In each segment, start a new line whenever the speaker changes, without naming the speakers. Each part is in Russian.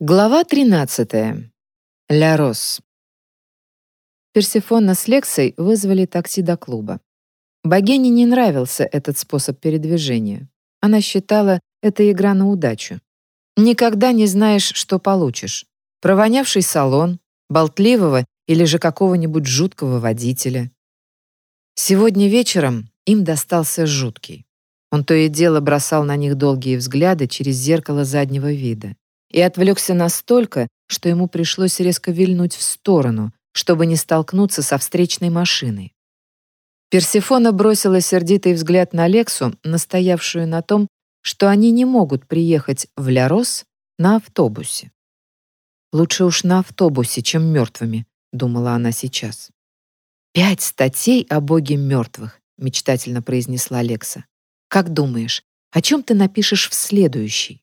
Глава 13. Ля Рос. Персефона с Лексой вызвали такси до клуба. Богине не нравился этот способ передвижения. Она считала, это игра на удачу. Никогда не знаешь, что получишь. Провонявший салон, болтливого или же какого-нибудь жуткого водителя. Сегодня вечером им достался жуткий. Он то и дело бросал на них долгие взгляды через зеркало заднего вида и отвлекся настолько, что ему пришлось резко вильнуть в сторону, чтобы не столкнуться со встречной машиной. Персефона бросила сердитый взгляд на Лексу, настоявшую на том, что они не могут приехать в Лярос на автобусе. «Лучше уж на автобусе, чем мертвыми», — думала она сейчас. «Пять статей о боге мертвых», — мечтательно произнесла Лекса. «Как думаешь, о чем ты напишешь в следующий?»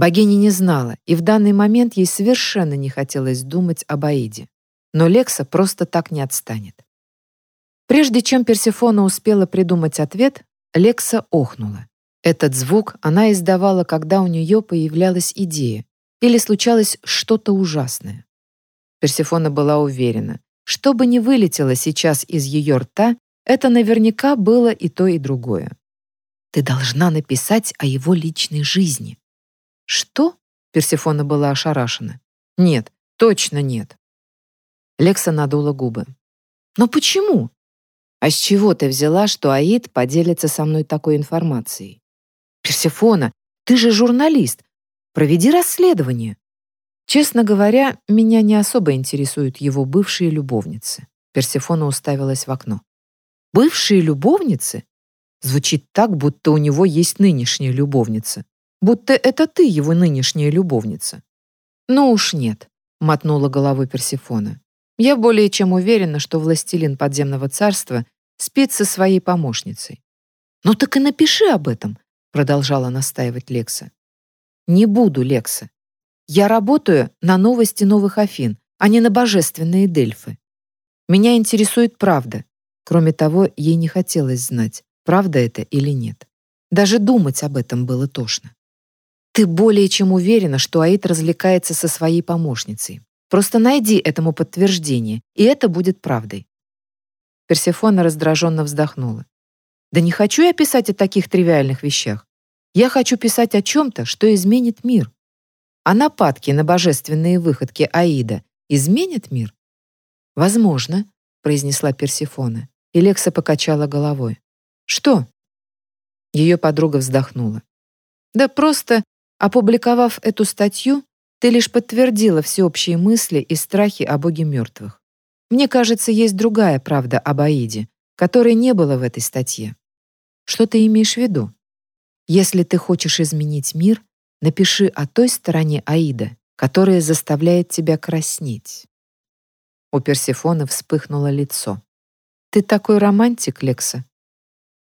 Богиня не знала, и в данный момент ей совершенно не хотелось думать об Аиде. Но Лекса просто так не отстанет. Прежде чем Персефона успела придумать ответ, Лекса охнула. Этот звук она издавала, когда у нее появлялась идея или случалось что-то ужасное. Персефона была уверена, что бы ни вылетело сейчас из ее рта, это наверняка было и то, и другое. «Ты должна написать о его личной жизни», «Что?» — Персефона была ошарашена. «Нет, точно нет». Лекса надула губы. «Но почему?» «А с чего ты взяла, что Аид поделится со мной такой информацией?» «Персефона, ты же журналист. Проведи расследование». Честно говоря, меня не особо интересуют его бывшие любовницы. Персефона уставилась в окно. «Бывшие любовницы?» Звучит так, будто у него есть нынешняя любовница будто это ты его нынешняя любовница. Ну уж нет, мотнула головой Персефона. Я более чем уверена, что властелин подземного царства спит со своей помощницей. Ну так и напиши об этом, продолжала настаивать Лекса. Не буду, Лекса. Я работаю на новости новых Афин, а не на божественные Дельфы. Меня интересует правда. Кроме того, ей не хотелось знать, правда это или нет. Даже думать об этом было тошно. Ты более чем уверена, что Аид развлекается со своей помощницей. Просто найди этому подтверждение, и это будет правдой. Персефона раздраженно вздохнула. Да не хочу я писать о таких тривиальных вещах. Я хочу писать о чем-то, что изменит мир. А нападки на божественные выходки Аида изменят мир? Возможно, произнесла Персефона, и Лекса покачала головой. Что? Ее подруга вздохнула. Да просто Опубликовав эту статью, ты лишь подтвердила всеобщие мысли и страхи о боге мертвых. Мне кажется, есть другая правда об Аиде, которой не было в этой статье. Что ты имеешь в виду? Если ты хочешь изменить мир, напиши о той стороне Аида, которая заставляет тебя краснеть. У Персефоны вспыхнуло лицо. «Ты такой романтик, Лекса?»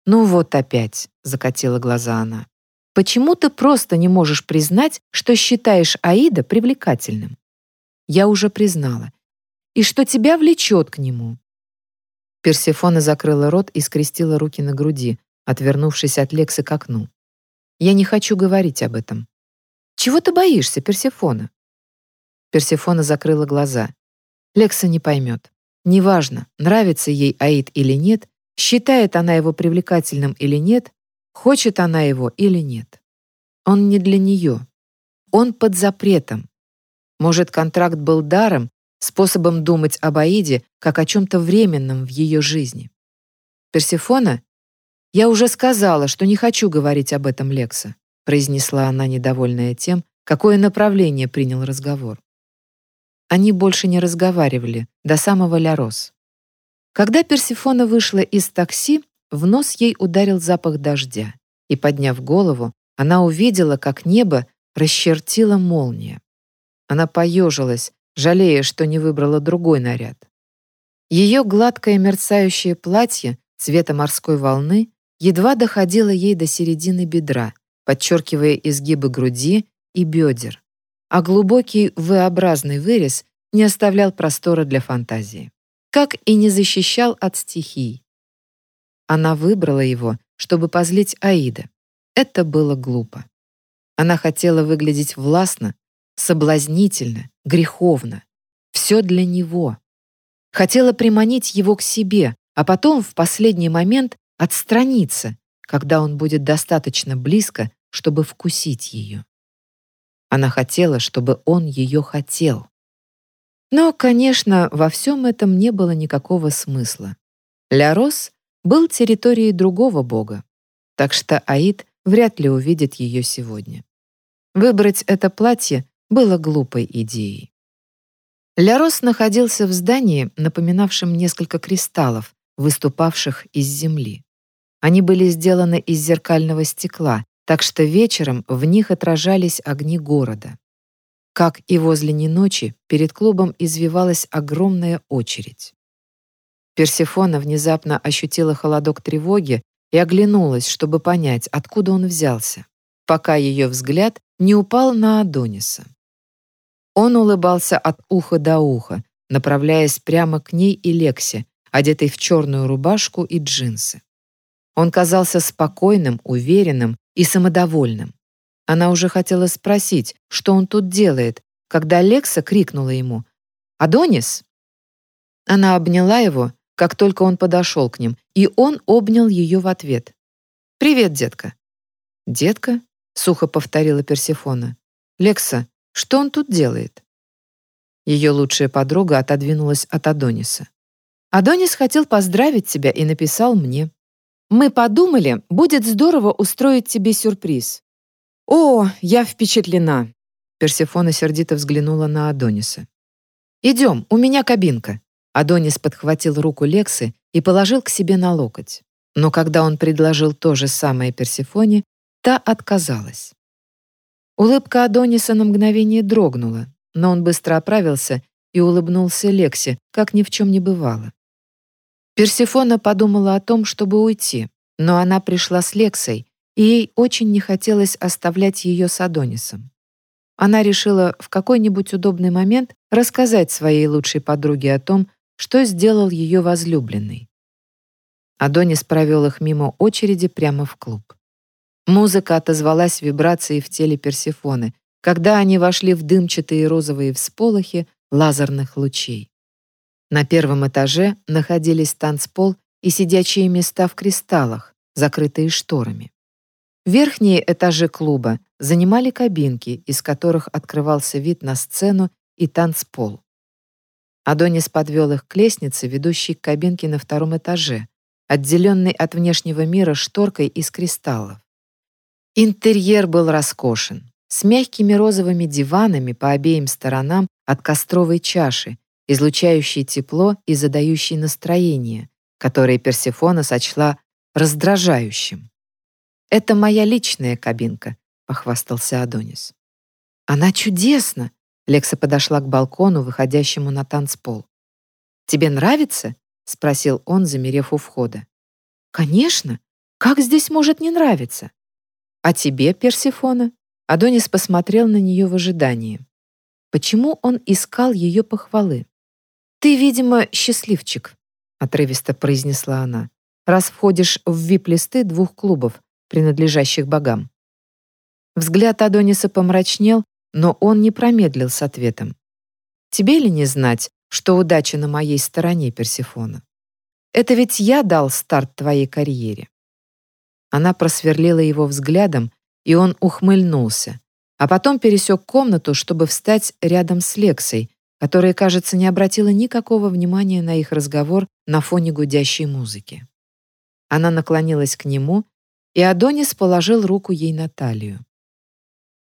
«Ну вот опять», — закатила глаза она. Почему ты просто не можешь признать, что считаешь Аида привлекательным? Я уже признала. И что тебя влечет к нему. Персефона закрыла рот и скрестила руки на груди, отвернувшись от Лексы к окну. Я не хочу говорить об этом. Чего ты боишься, Персефона? Персефона закрыла глаза. Лекса не поймет. Неважно, нравится ей Аид или нет, считает она его привлекательным или нет, Хочет она его или нет. Он не для нее. Он под запретом. Может, контракт был даром, способом думать об Аиде как о чем-то временном в ее жизни. Персефона? Я уже сказала, что не хочу говорить об этом Лекса, произнесла она, недовольная тем, какое направление принял разговор. Они больше не разговаривали до самого Лярос. Когда Персефона вышла из такси, в нос ей ударил запах дождя, и, подняв голову, она увидела, как небо расчертила молния. Она поежилась, жалея, что не выбрала другой наряд. Ее гладкое мерцающее платье цвета морской волны едва доходило ей до середины бедра, подчеркивая изгибы груди и бедер, а глубокий V-образный вырез не оставлял простора для фантазии. Как и не защищал от стихий, она выбрала его, чтобы позлить Аида. Это было глупо. Она хотела выглядеть властно, соблазнительно, греховно. Все для него. Хотела приманить его к себе, а потом в последний момент отстраниться, когда он будет достаточно близко, чтобы вкусить ее. Она хотела, чтобы он ее хотел. Но, конечно, во всем этом не было никакого смысла. Лярос был территорией другого бога, так что Аид вряд ли увидит ее сегодня. Выбрать это платье было глупой идеей. Лярос находился в здании, напоминавшем несколько кристаллов, выступавших из земли. Они были сделаны из зеркального стекла, так что вечером в них отражались огни города. Как и возле неночи, перед клубом извивалась огромная очередь. Персефона внезапно ощутила холодок тревоги и оглянулась, чтобы понять, откуда он взялся, пока ее взгляд не упал на Адониса. Он улыбался от уха до уха, направляясь прямо к ней и Лексе, одетой в черную рубашку и джинсы. Он казался спокойным, уверенным и самодовольным. Она уже хотела спросить, что он тут делает, когда Лекса крикнула ему «Адонис!». Она обняла его, как только он подошел к ним, и он обнял ее в ответ. «Привет, детка». «Детка?» — сухо повторила Персефона. «Лекса, что он тут делает?» Ее лучшая подруга отодвинулась от Адониса. «Адонис хотел поздравить тебя и написал мне. Мы подумали, будет здорово устроить тебе сюрприз. «О, я впечатлена!» Персефона сердито взглянула на Адониса. «Идем, у меня кабинка». Адонис подхватил руку Лексы и положил к себе на локоть. Но когда он предложил то же самое Персефоне, та отказалась. Улыбка Адониса на мгновение дрогнула, но он быстро оправился и улыбнулся Лексе, как ни в чем не бывало. Персефона подумала о том, чтобы уйти, но она пришла с Лексой, и ей очень не хотелось оставлять ее с Адонисом. Она решила в какой-нибудь удобный момент рассказать своей лучшей подруге о том, что сделал ее возлюбленный. Адонис провел их мимо очереди прямо в клуб. Музыка отозвалась вибрацией в теле Персефоны, когда они вошли в дымчатые розовые всполохи лазерных лучей. На первом этаже находились танцпол и сидячие места в кристаллах, закрытые шторами. Верхние этажи клуба занимали кабинки, из которых открывался вид на сцену и танцпол. Адонис подвел их к лестнице, ведущей к кабинке на втором этаже, отделенной от внешнего мира шторкой из кристаллов. Интерьер был роскошен, с мягкими розовыми диванами по обеим сторонам от костровой чаши, излучающей тепло и задающей настроение, которое Персефона сочла раздражающим. «Это моя личная кабинка», — похвастался Адонис. «Она чудесна!» — Лекса подошла к балкону, выходящему на танцпол. «Тебе нравится?» — спросил он, замерев у входа. «Конечно! Как здесь может не нравиться?» «А тебе, Персифона?» Адонис посмотрел на нее в ожидании. Почему он искал ее похвалы? «Ты, видимо, счастливчик», — отрывисто произнесла она, «раз входишь в вип-листы двух клубов, принадлежащих богам. Взгляд Адониса помрачнел, но он не промедлил с ответом. «Тебе ли не знать, что удача на моей стороне, Персифона? Это ведь я дал старт твоей карьере». Она просверлила его взглядом, и он ухмыльнулся, а потом пересек комнату, чтобы встать рядом с Лексой, которая, кажется, не обратила никакого внимания на их разговор на фоне гудящей музыки. Она наклонилась к нему и Адонис положил руку ей на талию.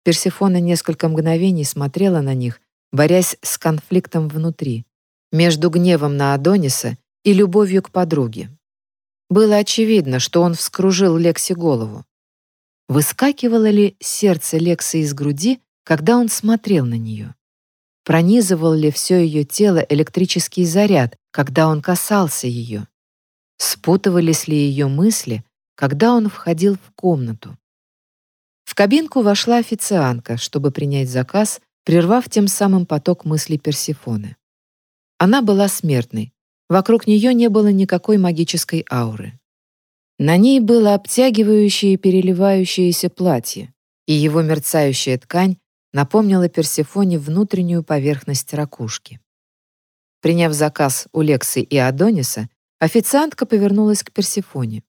Персефона несколько мгновений смотрела на них, борясь с конфликтом внутри, между гневом на Адониса и любовью к подруге. Было очевидно, что он вскружил Лекси голову. Выскакивало ли сердце Лекси из груди, когда он смотрел на нее? Пронизывал ли все ее тело электрический заряд, когда он касался ее? Спутывались ли ее мысли, когда он входил в комнату. В кабинку вошла официантка, чтобы принять заказ, прервав тем самым поток мыслей Персифоны. Она была смертной. Вокруг нее не было никакой магической ауры. На ней было обтягивающее переливающееся платье, и его мерцающая ткань напомнила Персефоне внутреннюю поверхность ракушки. Приняв заказ у Лексы и Адониса, официантка повернулась к Персефоне.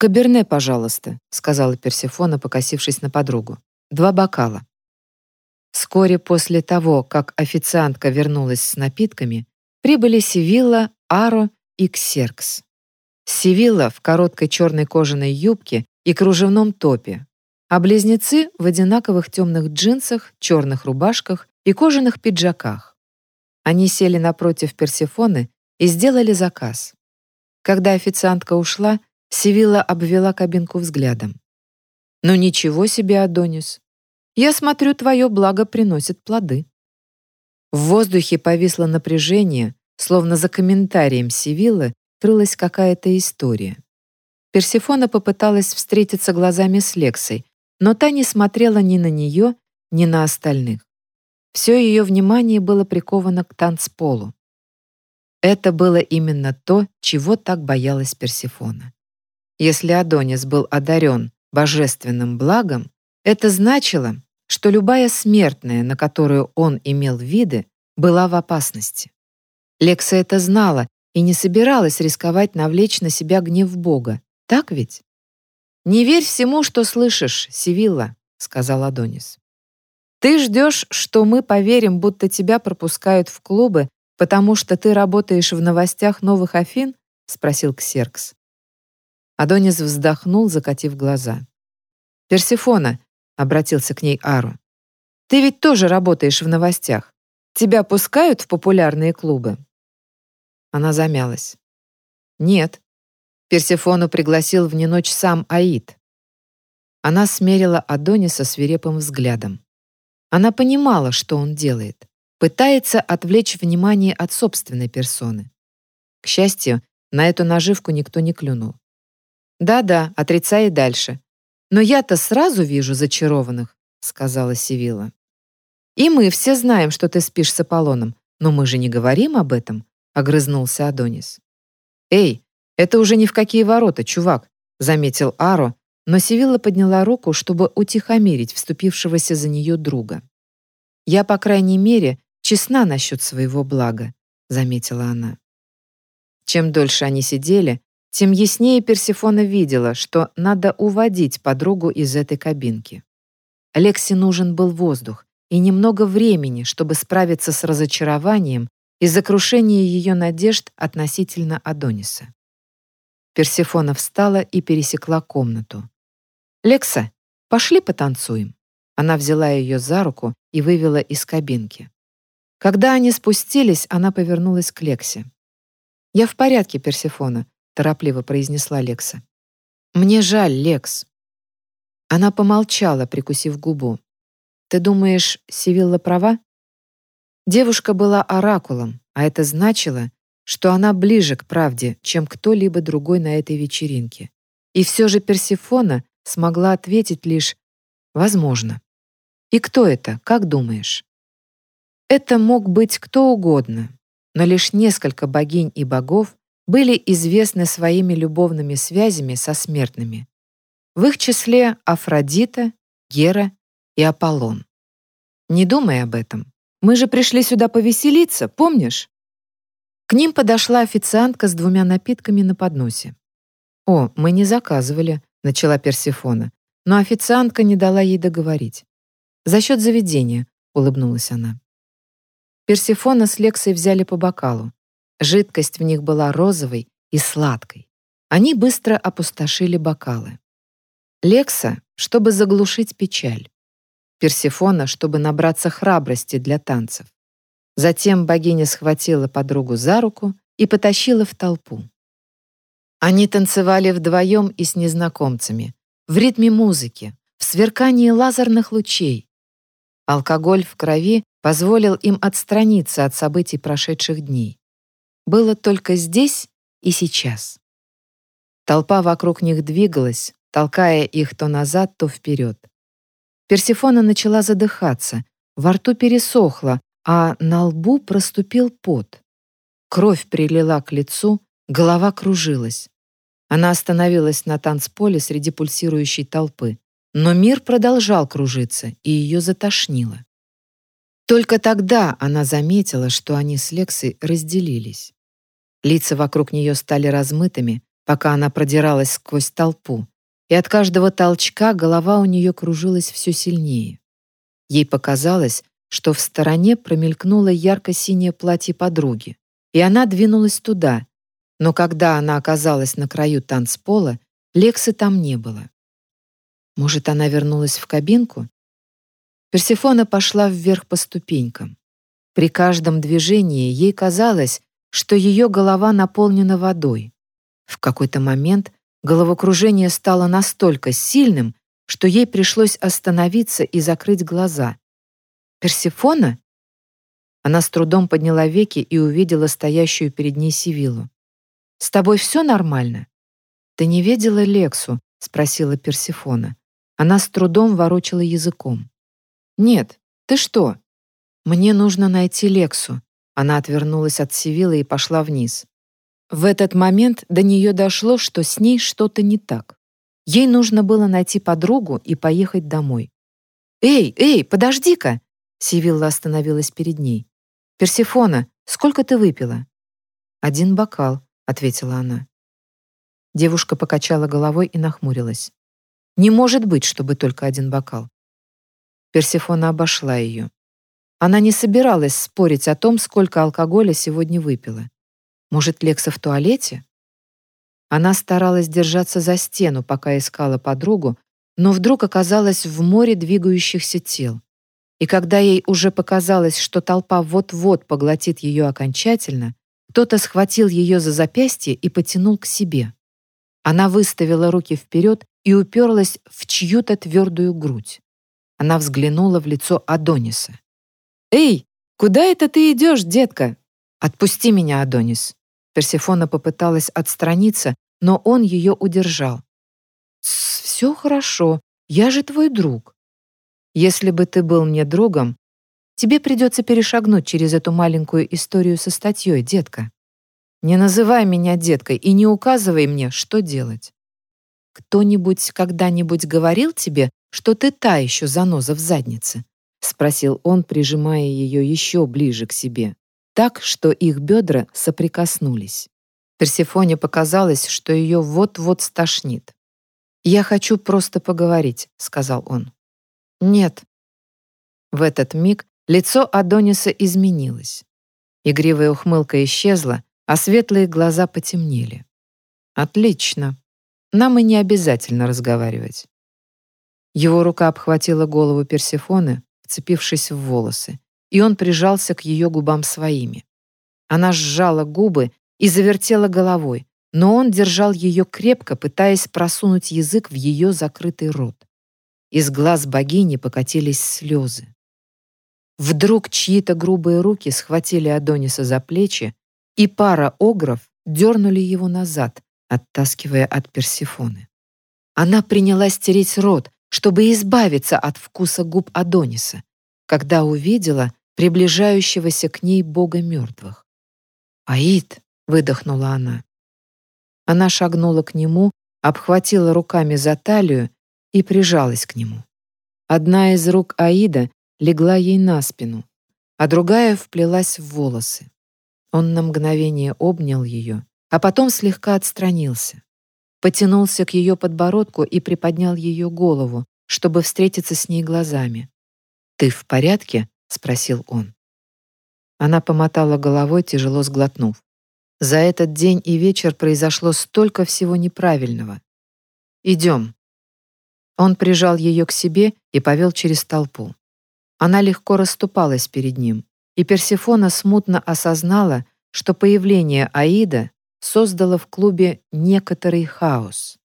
«Каберне, пожалуйста», — сказала Персефона, покосившись на подругу. «Два бокала». Вскоре после того, как официантка вернулась с напитками, прибыли Севилла, Аро и Ксеркс. Севилла в короткой черной кожаной юбке и кружевном топе, а близнецы в одинаковых темных джинсах, черных рубашках и кожаных пиджаках. Они сели напротив Персефоны и сделали заказ. Когда официантка ушла, Севилла обвела кабинку взглядом. «Ну ничего себе, Адонис. Я смотрю, твое благо приносит плоды». В воздухе повисло напряжение, словно за комментарием Севиллы крылась какая-то история. Персефона попыталась встретиться глазами с Лексой, но та не смотрела ни на нее, ни на остальных. Все ее внимание было приковано к танцполу. Это было именно то, чего так боялась Персефона. Если Адонис был одарен божественным благом, это значило, что любая смертная, на которую он имел виды, была в опасности. Лекса это знала и не собиралась рисковать навлечь на себя гнев Бога. Так ведь? «Не верь всему, что слышишь, Сивилла», — сказал Адонис. «Ты ждешь, что мы поверим, будто тебя пропускают в клубы, потому что ты работаешь в новостях новых Афин?» — спросил Ксеркс. Адонис вздохнул, закатив глаза. «Персифона», — обратился к ней Ару, — «ты ведь тоже работаешь в новостях. Тебя пускают в популярные клубы?» Она замялась. «Нет». Персифону пригласил в неночь сам Аид. Она смерила Адониса свирепым взглядом. Она понимала, что он делает. Пытается отвлечь внимание от собственной персоны. К счастью, на эту наживку никто не клюнул. «Да-да, отрицай и дальше. Но я-то сразу вижу зачарованных», — сказала Сивила. «И мы все знаем, что ты спишь с Аполлоном, но мы же не говорим об этом», — огрызнулся Адонис. «Эй, это уже ни в какие ворота, чувак», — заметил Аро, но Сивилла подняла руку, чтобы утихомирить вступившегося за нее друга. «Я, по крайней мере, честна насчет своего блага», — заметила она. Чем дольше они сидели, тем яснее Персефона видела, что надо уводить подругу из этой кабинки. Лексе нужен был воздух и немного времени, чтобы справиться с разочарованием и закрушение ее надежд относительно Адониса. Персефона встала и пересекла комнату. «Лекса, пошли потанцуем». Она взяла ее за руку и вывела из кабинки. Когда они спустились, она повернулась к Лексе. «Я в порядке, Персефона торопливо произнесла Лекса. Мне жаль, Лекс. Она помолчала, прикусив губу. Ты думаешь, Сивилла права? Девушка была оракулом, а это значило, что она ближе к правде, чем кто-либо другой на этой вечеринке. И все же Персефона смогла ответить лишь «возможно». И кто это, как думаешь? Это мог быть кто угодно, но лишь несколько богинь и богов были известны своими любовными связями со смертными. В их числе Афродита, Гера и Аполлон. Не думай об этом. Мы же пришли сюда повеселиться, помнишь? К ним подошла официантка с двумя напитками на подносе. «О, мы не заказывали», — начала Персифона, но официантка не дала ей договорить. «За счет заведения», — улыбнулась она. Персифона с Лексой взяли по бокалу. Жидкость в них была розовой и сладкой. Они быстро опустошили бокалы. Лекса, чтобы заглушить печаль. Персефона, чтобы набраться храбрости для танцев. Затем богиня схватила подругу за руку и потащила в толпу. Они танцевали вдвоем и с незнакомцами, в ритме музыки, в сверкании лазерных лучей. Алкоголь в крови позволил им отстраниться от событий прошедших дней было только здесь и сейчас. Толпа вокруг них двигалась, толкая их то назад, то вперед. Персифона начала задыхаться, во рту пересохло, а на лбу проступил пот. Кровь прилила к лицу, голова кружилась. Она остановилась на танцполе среди пульсирующей толпы. но мир продолжал кружиться, и ее затошнило. Только тогда она заметила, что они с Лексой разделились. Лица вокруг нее стали размытыми, пока она продиралась сквозь толпу, и от каждого толчка голова у нее кружилась все сильнее. Ей показалось, что в стороне промелькнуло ярко-синее платье подруги, и она двинулась туда, но когда она оказалась на краю танцпола, Лексы там не было. Может, она вернулась в кабинку? Персефона пошла вверх по ступенькам. При каждом движении ей казалось, что ее голова наполнена водой. В какой-то момент головокружение стало настолько сильным, что ей пришлось остановиться и закрыть глаза. «Персефона?» Она с трудом подняла веки и увидела стоящую перед ней Сивилу. «С тобой все нормально?» «Ты не видела Лексу?» — спросила Персефона. Она с трудом ворочала языком. «Нет, ты что?» «Мне нужно найти Лексу». Она отвернулась от Сивилы и пошла вниз. В этот момент до нее дошло, что с ней что-то не так. Ей нужно было найти подругу и поехать домой. «Эй, эй, подожди-ка!» Сивилла остановилась перед ней. «Персифона, сколько ты выпила?» «Один бокал», — ответила она. Девушка покачала головой и нахмурилась. «Не может быть, чтобы только один бокал». Персифона обошла ее. Она не собиралась спорить о том, сколько алкоголя сегодня выпила. Может, Лекса в туалете? Она старалась держаться за стену, пока искала подругу, но вдруг оказалась в море двигающихся тел. И когда ей уже показалось, что толпа вот-вот поглотит ее окончательно, кто-то схватил ее за запястье и потянул к себе. Она выставила руки вперед и уперлась в чью-то твердую грудь. Она взглянула в лицо Адониса. «Эй, куда это ты идешь, детка? Отпусти меня, Адонис!» Персефона попыталась отстраниться, но он ее удержал. «Все хорошо, я же твой друг. Если бы ты был мне другом, тебе придется перешагнуть через эту маленькую историю со статьей, детка. Не называй меня деткой и не указывай мне, что делать. Кто-нибудь когда-нибудь говорил тебе, что ты та еще заноза в заднице?» — спросил он, прижимая ее еще ближе к себе, так, что их бедра соприкоснулись. Персефоне показалось, что ее вот-вот стошнит. «Я хочу просто поговорить», — сказал он. «Нет». В этот миг лицо Адониса изменилось. Игривая ухмылка исчезла, а светлые глаза потемнели. «Отлично. Нам и не обязательно разговаривать». Его рука обхватила голову Персефоны, вцепившись в волосы, и он прижался к ее губам своими. Она сжала губы и завертела головой, но он держал ее крепко, пытаясь просунуть язык в ее закрытый рот. Из глаз богини покатились слезы. Вдруг чьи-то грубые руки схватили Адониса за плечи, и пара огров дернули его назад, оттаскивая от Персифоны. Она принялась тереть рот, чтобы избавиться от вкуса губ Адониса, когда увидела приближающегося к ней бога мертвых. «Аид!» — выдохнула она. Она шагнула к нему, обхватила руками за талию и прижалась к нему. Одна из рук Аида легла ей на спину, а другая вплелась в волосы. Он на мгновение обнял ее, а потом слегка отстранился. Потянулся к ее подбородку и приподнял ее голову, чтобы встретиться с ней глазами. «Ты в порядке?» — спросил он. Она помотала головой, тяжело сглотнув. За этот день и вечер произошло столько всего неправильного. «Идем». Он прижал ее к себе и повел через толпу. Она легко расступалась перед ним, и Персефона смутно осознала, что появление Аида создало в клубе некоторый хаос.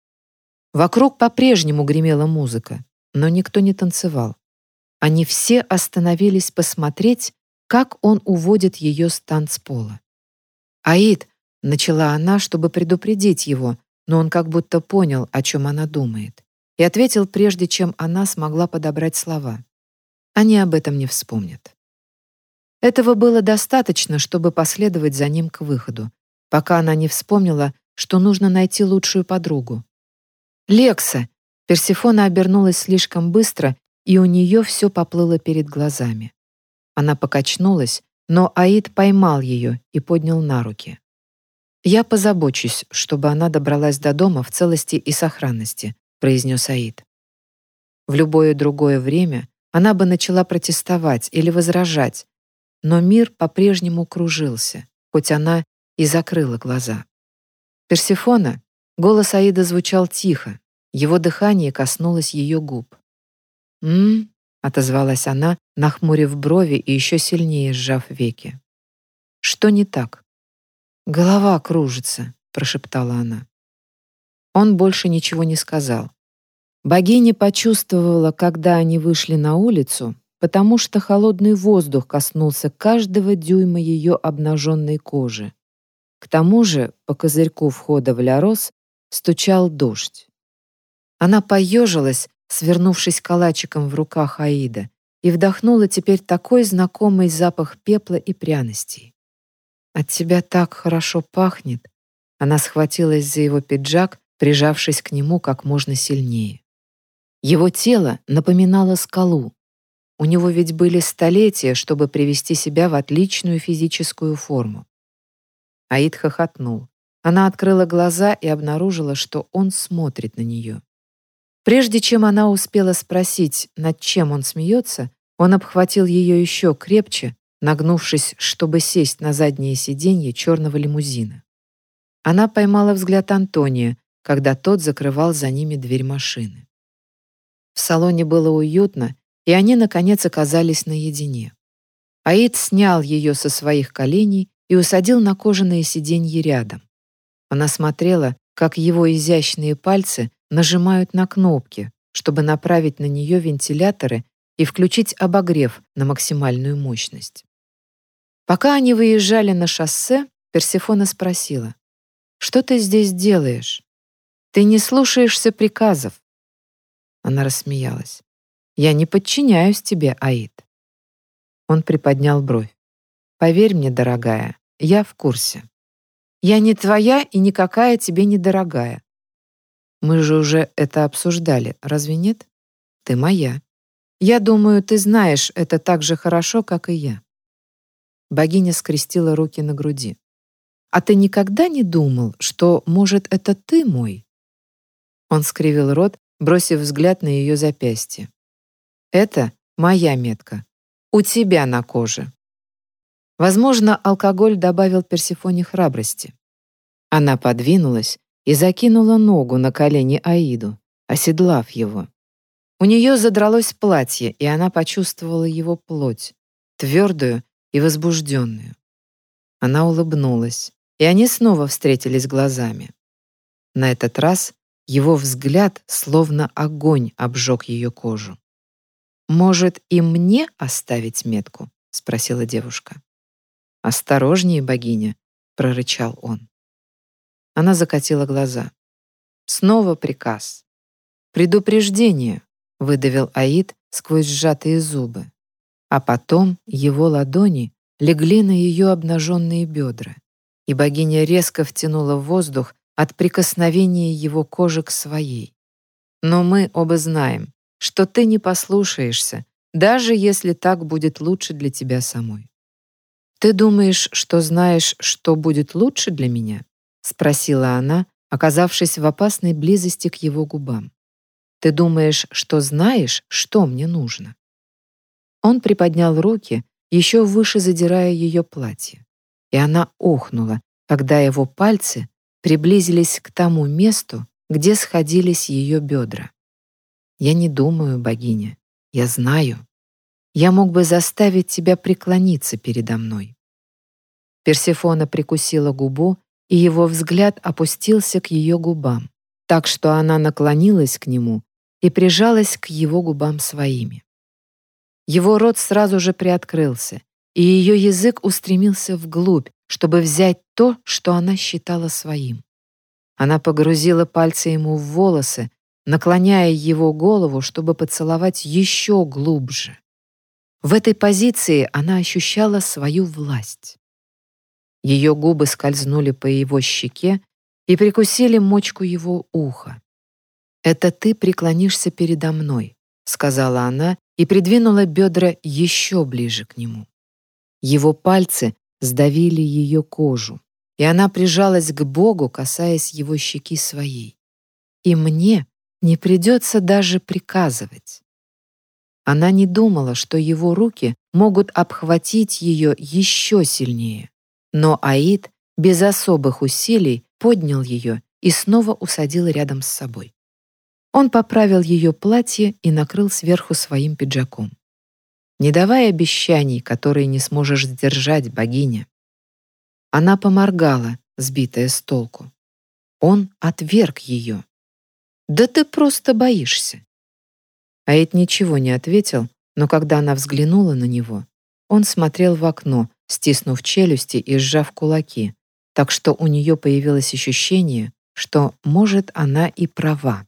Вокруг по-прежнему гремела музыка, но никто не танцевал. Они все остановились посмотреть, как он уводит ее с танцпола. «Аид!» — начала она, чтобы предупредить его, но он как будто понял, о чем она думает, и ответил, прежде чем она смогла подобрать слова. Они об этом не вспомнят. Этого было достаточно, чтобы последовать за ним к выходу, пока она не вспомнила, что нужно найти лучшую подругу. «Лекса! Персифона обернулась слишком быстро, и у нее все поплыло перед глазами. Она покачнулась, но Аид поймал ее и поднял на руки. «Я позабочусь, чтобы она добралась до дома в целости и сохранности», произнес Аид. В любое другое время она бы начала протестовать или возражать, но мир по-прежнему кружился, хоть она и закрыла глаза. Персифона, голос Аида звучал тихо, его дыхание коснулось ее губ. «М-м», отозвалась она, нахмурив брови и еще сильнее сжав веки. «Что не так?» «Голова кружится», — прошептала она. Он больше ничего не сказал. Богиня почувствовала, когда они вышли на улицу, потому что холодный воздух коснулся каждого дюйма ее обнаженной кожи. К тому же по козырьку входа в Лярос стучал дождь. Она поежилась, свернувшись калачиком в руках Аида, и вдохнула теперь такой знакомый запах пепла и пряностей. «От тебя так хорошо пахнет!» Она схватилась за его пиджак, прижавшись к нему как можно сильнее. Его тело напоминало скалу. У него ведь были столетия, чтобы привести себя в отличную физическую форму. Аид хохотнул. Она открыла глаза и обнаружила, что он смотрит на нее. Прежде чем она успела спросить, над чем он смеется, он обхватил ее еще крепче, нагнувшись, чтобы сесть на заднее сиденье черного лимузина. Она поймала взгляд Антония, когда тот закрывал за ними дверь машины. В салоне было уютно, и они, наконец, оказались наедине. Аид снял ее со своих коленей и усадил на кожаное сиденье рядом. Она смотрела, как его изящные пальцы нажимают на кнопки, чтобы направить на нее вентиляторы и включить обогрев на максимальную мощность. Пока они выезжали на шоссе, Персефона спросила, «Что ты здесь делаешь? Ты не слушаешься приказов». Она рассмеялась. «Я не подчиняюсь тебе, Аид». Он приподнял бровь. «Поверь мне, дорогая, я в курсе. Я не твоя и никакая тебе не дорогая. Мы же уже это обсуждали, разве нет? Ты моя. Я думаю, ты знаешь это так же хорошо, как и я. Богиня скрестила руки на груди. А ты никогда не думал, что, может, это ты мой? Он скривил рот, бросив взгляд на ее запястье. Это моя метка. У тебя на коже. Возможно, алкоголь добавил Персефоне храбрости. Она подвинулась, и закинула ногу на колени Аиду, оседлав его. У нее задралось платье, и она почувствовала его плоть, твердую и возбужденную. Она улыбнулась, и они снова встретились глазами. На этот раз его взгляд, словно огонь, обжег ее кожу. «Может, и мне оставить метку?» — спросила девушка. «Осторожнее, богиня», — прорычал он. Она закатила глаза. Снова приказ. «Предупреждение», — выдавил Аид сквозь сжатые зубы. А потом его ладони легли на ее обнаженные бедра, и богиня резко втянула воздух от прикосновения его кожи к своей. «Но мы оба знаем, что ты не послушаешься, даже если так будет лучше для тебя самой. Ты думаешь, что знаешь, что будет лучше для меня? — спросила она, оказавшись в опасной близости к его губам. «Ты думаешь, что знаешь, что мне нужно?» Он приподнял руки, еще выше задирая ее платье, и она охнула, когда его пальцы приблизились к тому месту, где сходились ее бедра. «Я не думаю, богиня, я знаю. Я мог бы заставить тебя преклониться передо мной». Персефона прикусила губу и его взгляд опустился к ее губам, так что она наклонилась к нему и прижалась к его губам своими. Его рот сразу же приоткрылся, и ее язык устремился вглубь, чтобы взять то, что она считала своим. Она погрузила пальцы ему в волосы, наклоняя его голову, чтобы поцеловать еще глубже. В этой позиции она ощущала свою власть. Ее губы скользнули по его щеке и прикусили мочку его уха. «Это ты преклонишься передо мной», — сказала она и придвинула бедра еще ближе к нему. Его пальцы сдавили ее кожу, и она прижалась к Богу, касаясь его щеки своей. «И мне не придется даже приказывать». Она не думала, что его руки могут обхватить ее еще сильнее. Но Аид без особых усилий поднял ее и снова усадил рядом с собой. Он поправил ее платье и накрыл сверху своим пиджаком. «Не давай обещаний, которые не сможешь сдержать, богиня». Она поморгала, сбитая с толку. Он отверг ее. «Да ты просто боишься». Аид ничего не ответил, но когда она взглянула на него, он смотрел в окно, стиснув челюсти и сжав кулаки, так что у нее появилось ощущение, что, может, она и права.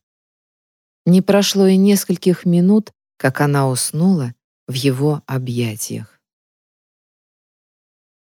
Не прошло и нескольких минут, как она уснула в его объятиях.